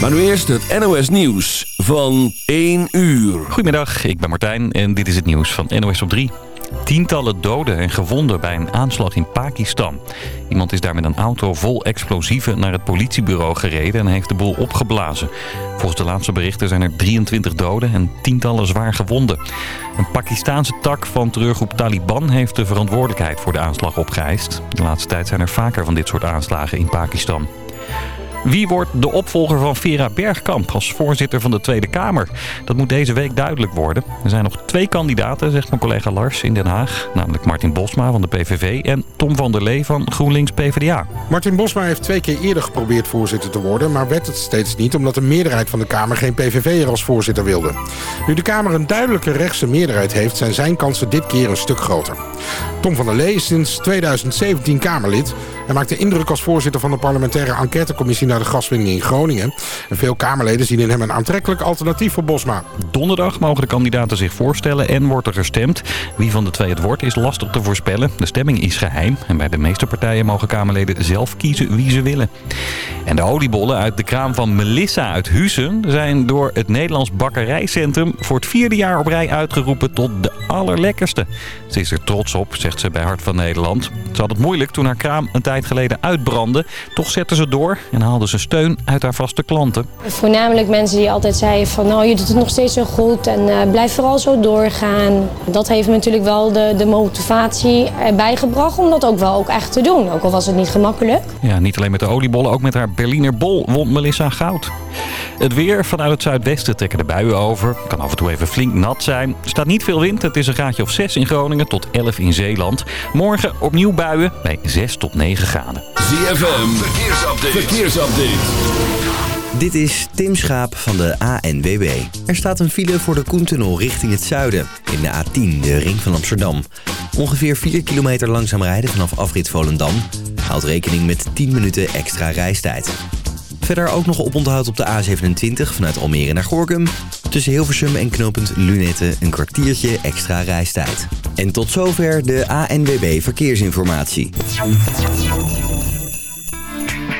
Maar nu eerst het NOS Nieuws van 1 uur. Goedemiddag, ik ben Martijn en dit is het nieuws van NOS op 3. Tientallen doden en gewonden bij een aanslag in Pakistan. Iemand is daar met een auto vol explosieven naar het politiebureau gereden en heeft de boel opgeblazen. Volgens de laatste berichten zijn er 23 doden en tientallen zwaar gewonden. Een Pakistaanse tak van terreurgroep Taliban heeft de verantwoordelijkheid voor de aanslag opgeëist. De laatste tijd zijn er vaker van dit soort aanslagen in Pakistan. Wie wordt de opvolger van Vera Bergkamp als voorzitter van de Tweede Kamer? Dat moet deze week duidelijk worden. Er zijn nog twee kandidaten, zegt mijn collega Lars in Den Haag. Namelijk Martin Bosma van de PVV en Tom van der Lee van GroenLinks PvdA. Martin Bosma heeft twee keer eerder geprobeerd voorzitter te worden... maar werd het steeds niet omdat de meerderheid van de Kamer geen PVV'er als voorzitter wilde. Nu de Kamer een duidelijke rechtse meerderheid heeft... zijn zijn kansen dit keer een stuk groter. Tom van der Lee is sinds 2017 Kamerlid... en maakte indruk als voorzitter van de parlementaire enquêtecommissie... naar de gaswinning in Groningen. En veel Kamerleden zien in hem een aantrekkelijk alternatief voor Bosma. Donderdag mogen de kandidaten zich voorstellen en wordt er gestemd. Wie van de twee het wordt is lastig te voorspellen. De stemming is geheim en bij de meeste partijen mogen Kamerleden zelf kiezen wie ze willen. En de oliebollen uit de kraam van Melissa uit Huizen zijn door het Nederlands Bakkerijcentrum voor het vierde jaar op rij uitgeroepen tot de allerlekkerste. Ze is er trots op, zegt ze bij Hart van Nederland. Ze had het moeilijk toen haar kraam een tijd geleden uitbrandde. Toch zette ze door en haalde ze steun uit haar vaste klanten. Voornamelijk mensen die altijd zeiden van nou je doet het nog steeds zo goed en uh, blijf vooral zo doorgaan. Dat heeft me natuurlijk wel de, de motivatie erbij gebracht om dat ook wel ook echt te doen. Ook al was het niet gemakkelijk. Ja, niet alleen met de oliebollen, ook met haar Berliner bol won Melissa goud. Het weer vanuit het zuidwesten trekken de buien over. Kan af en toe even flink nat zijn. Er staat niet veel wind. Het is een graadje of 6 in Groningen tot 11 in Zeeland. Morgen opnieuw buien bij 6 tot 9 graden. ZFM, verkeersupdate. verkeersupdate. Dit is Tim Schaap van de ANWB. Er staat een file voor de Koentunnel richting het zuiden. In de A10, de ring van Amsterdam. Ongeveer 4 kilometer langzaam rijden vanaf afrit Volendam. Houd rekening met 10 minuten extra reistijd. Verder ook nog oponthoud op de A27 vanuit Almere naar Gorkum. Tussen Hilversum en knooppunt Lunette een kwartiertje extra reistijd. En tot zover de ANWB Verkeersinformatie.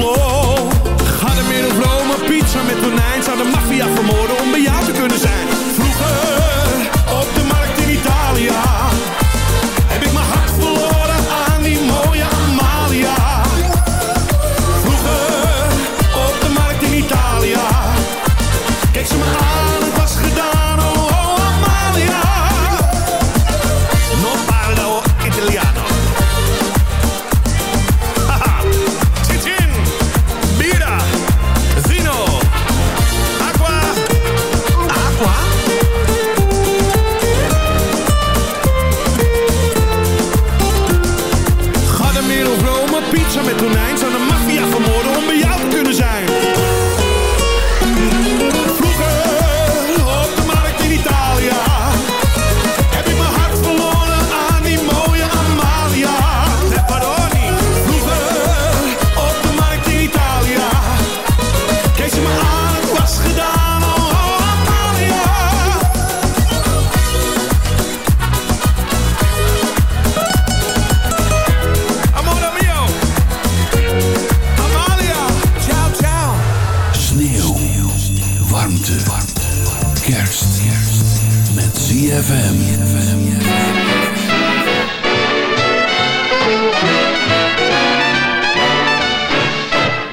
floor.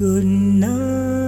Good gonna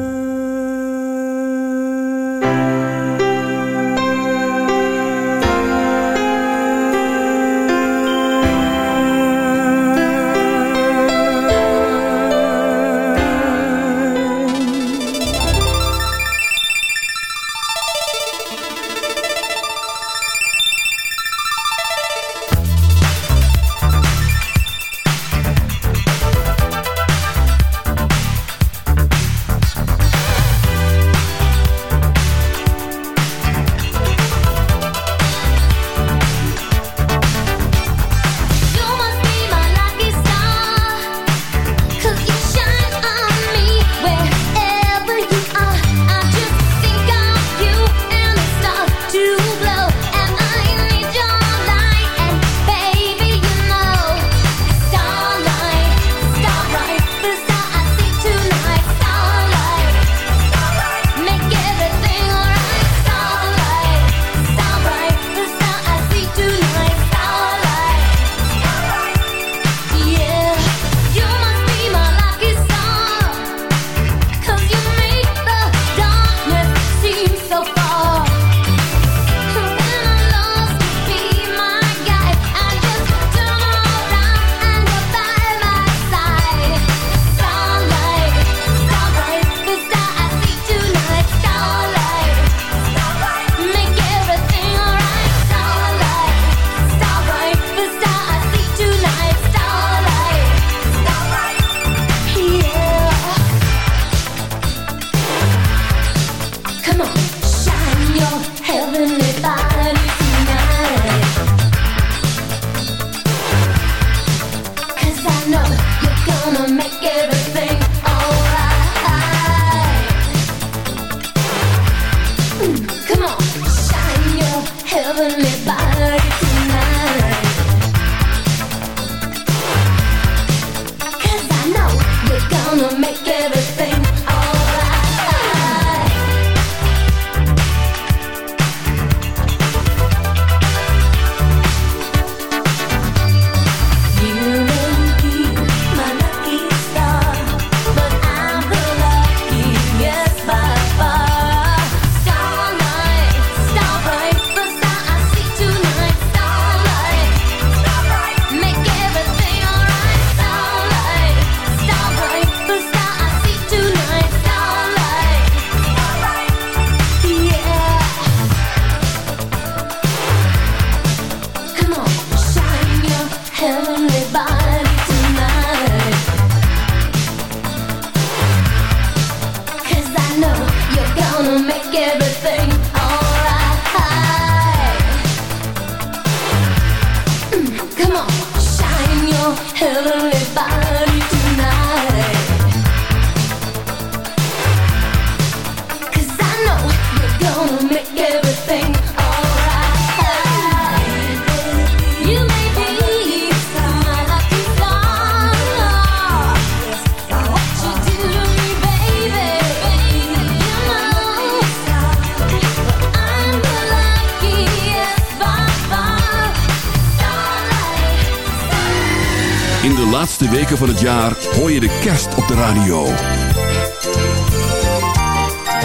van het jaar hoor je de kerst op de radio.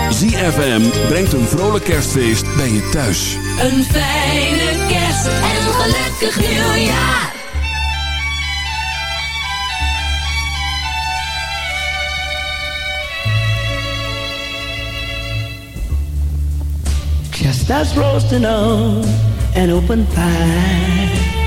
ZFM brengt een vrolijk kerstfeest bij je thuis. Een fijne kerst en een gelukkig nieuwjaar. Chestnuts roasting on an open fire.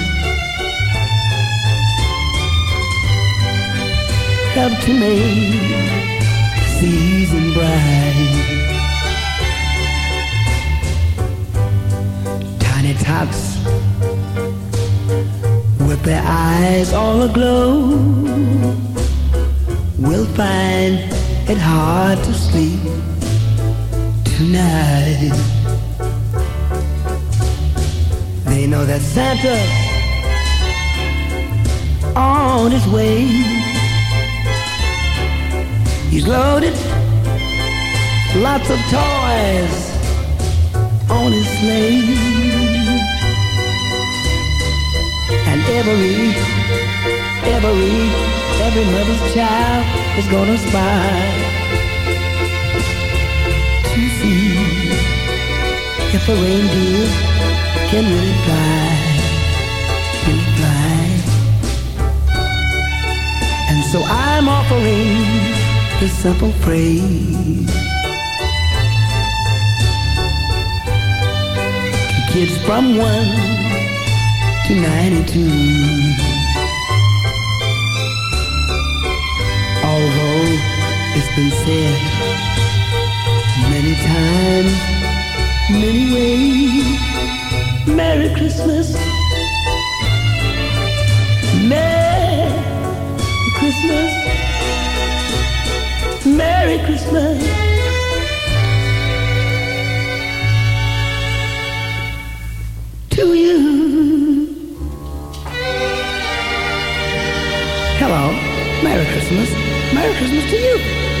Help to the season bright. Tiny tots with their eyes all aglow will find it hard to sleep tonight. They know that Santa's on his way. He's loaded lots of toys on his sleigh. And every, every, every mother's child is gonna spy to see if a reindeer can really fly, really fly. And so I'm offering this simple phrase kids from one to ninety-two. Although it's been said many times, many ways. Merry Christmas. Merry Christmas. Merry Christmas. To you. Hello. Merry Christmas. Merry Christmas to you.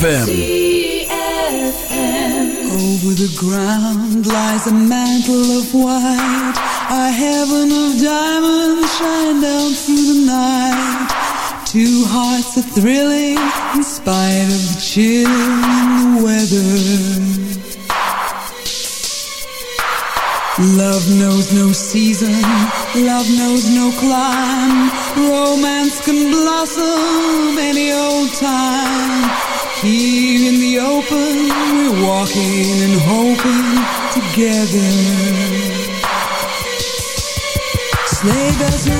ZFM. Over the ground lies a mantle of white. A heaven of diamonds shine down through the night. Two hearts are thrilling in spite of the chill and the weather. Love knows no season, love knows no climb. Romance can blossom any old time here in the open, we're walking and hoping together. Sleigh bells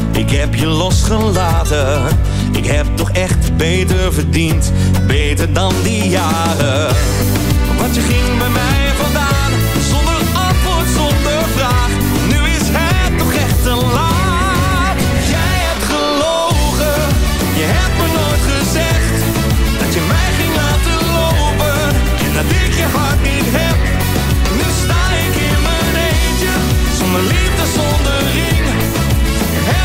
ik heb je losgelaten. Ik heb toch echt beter verdiend, beter dan die jaren. Want je ging bij mij vandaan, zonder antwoord, zonder vraag. Nu is het toch echt te laat. Jij hebt gelogen, je hebt me nooit gezegd dat je mij ging laten lopen en dat ik je hart niet heb. Nu sta ik in mijn eentje, zonder liefde, zonder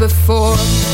before.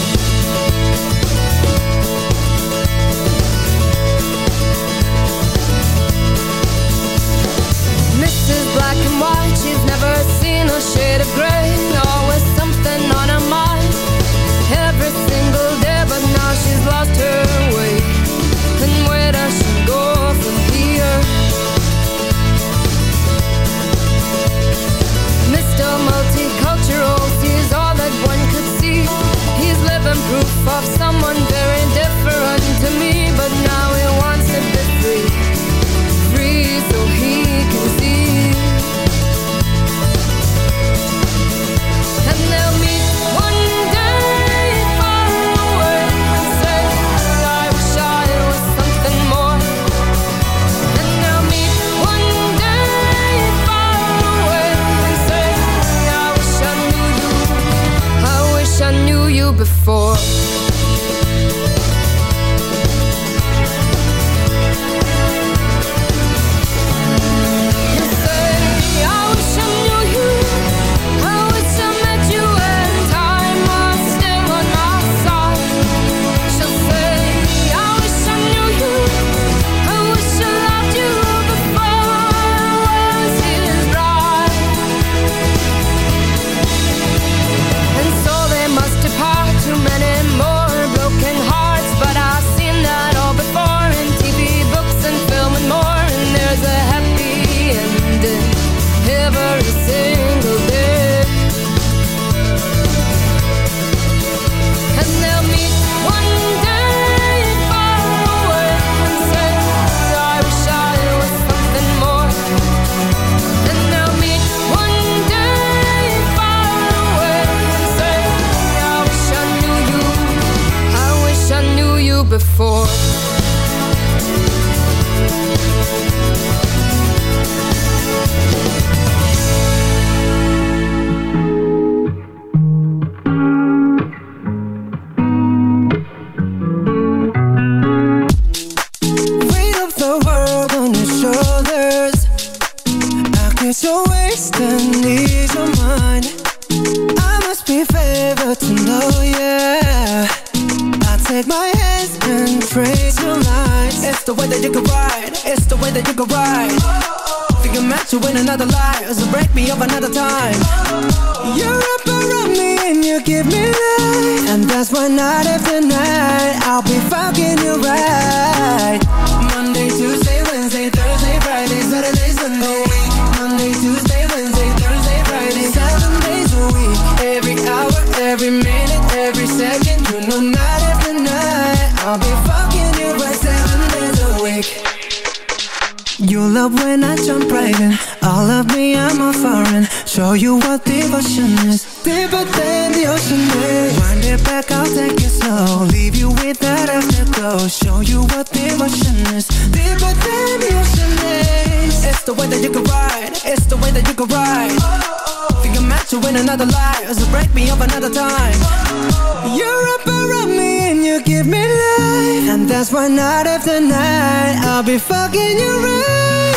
night after night I'll be fucking you right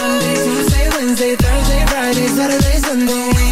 Monday, Tuesday, Wednesday, Thursday, Friday, Saturday, Sunday.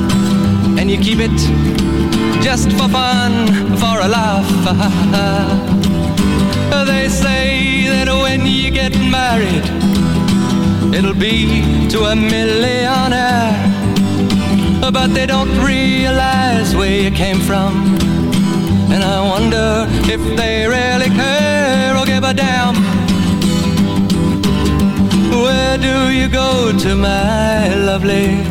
you keep it just for fun, for a laugh. they say that when you get married, it'll be to a millionaire. But they don't realize where you came from. And I wonder if they really care or give a damn. Where do you go to, my lovely?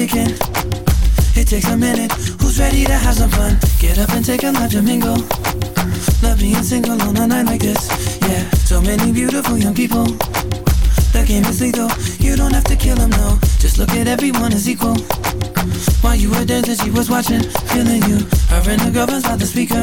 It takes a minute. Who's ready to have some fun? Get up and take a live mingle. Love being single on a night like this. Yeah, so many beautiful young people. The game is lethal. You don't have to kill them, no. Just look at everyone as equal. While you were dancing, she was watching, feeling you. Her and the girlfriend's not the speaker.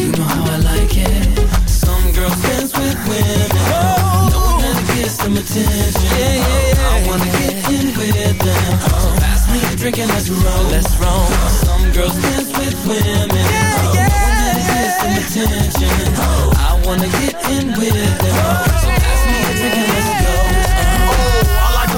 I like it. Some girls dance with women, knowing that it gets them attention. I wanna get in with it then. Ask me to drink let's roll. Some girls dance with women. Don't let it kiss them. So pass me a drink and let's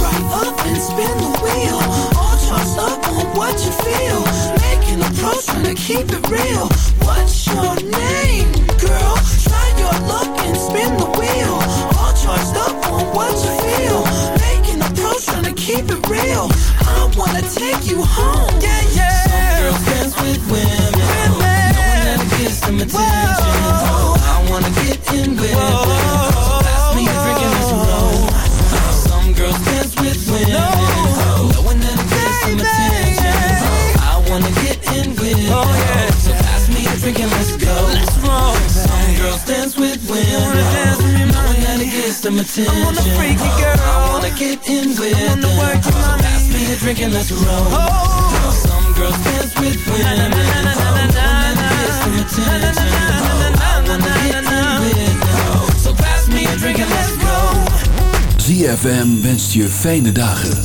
Up and spin the wheel. All charged up on what you feel. Making a pro, trying to keep it real. What's your name, girl? Try your luck and spin the wheel. All charged up on what you feel. Making a pro, trying to keep it real. I wanna take you home. Yeah, yeah. Some girls dance with women. Knowing that it gets them attention. I wanna get in with them. Some attention. I wanna freak you, girl. I wanna get in with them, so pass me a drink and let's roll. Some girls dance with women, knowing that it gets some attention. I wanna get in with them, so pass me a drink and let's go. ZFM wenst je fijne dagen.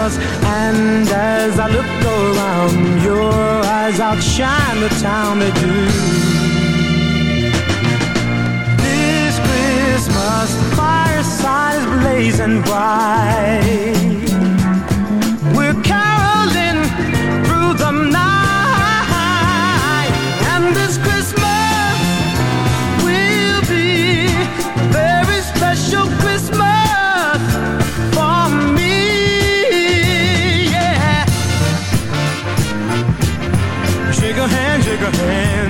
Christmas, and as I look around, your eyes outshine the town they do. This Christmas, fireside is blazing bright. your hand.